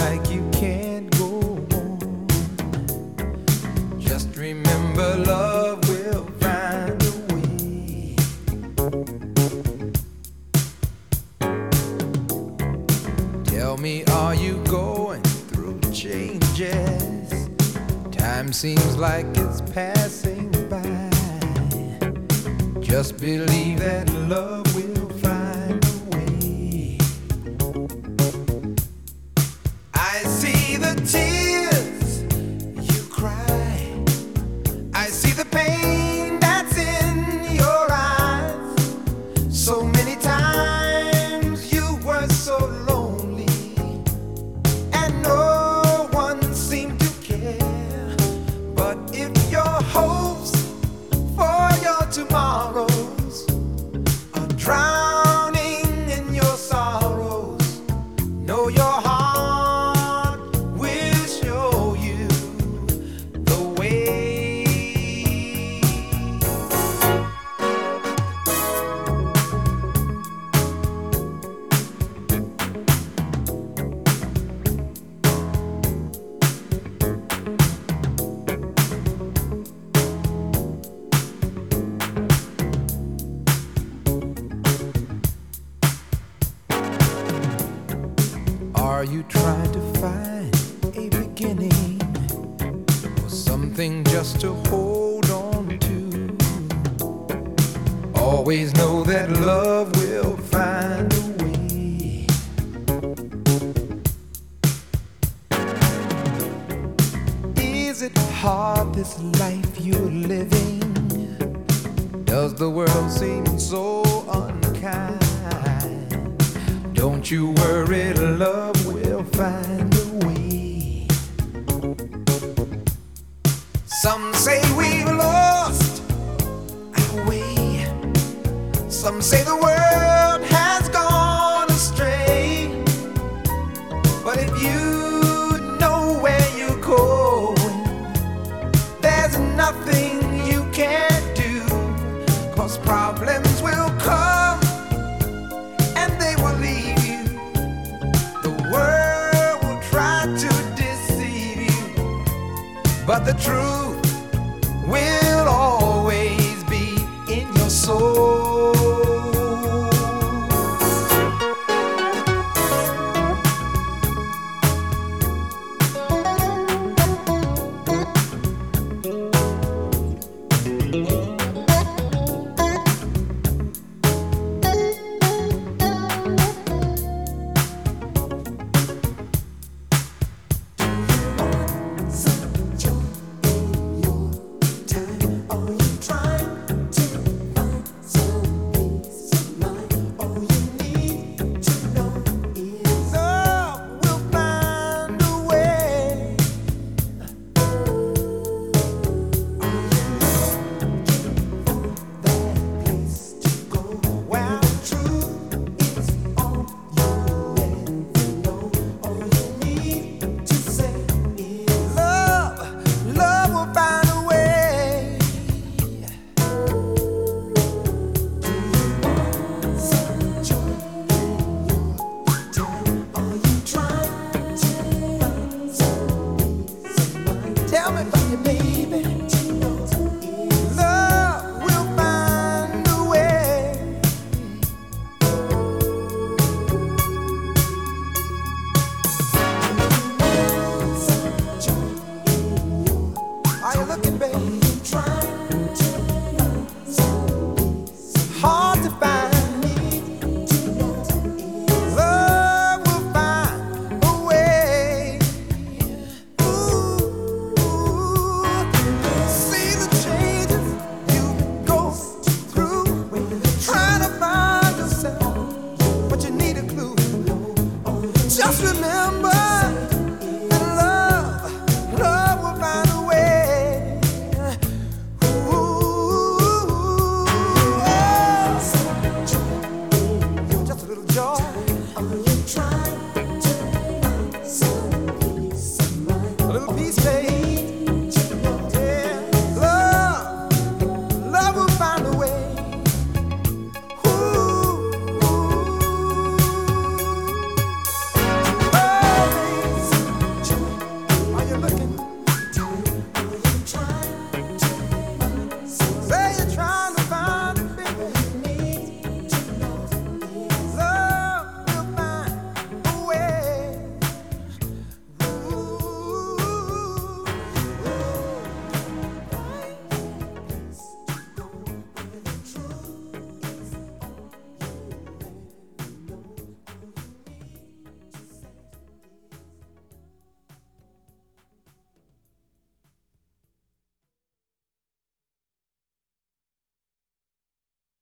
like you can't go on? Just remember love will find a way. Tell me, are you going through changes? Time seems like it's passing by. Just believe that love know your heart Are you trying to find a beginning or something just to hold on to? Always know that love will find a way. Is it hard this life you're living? Does the world seem so unkind? Don't you worry, love will find a way. Some say we've lost our way. Some say the world but the truth will. remember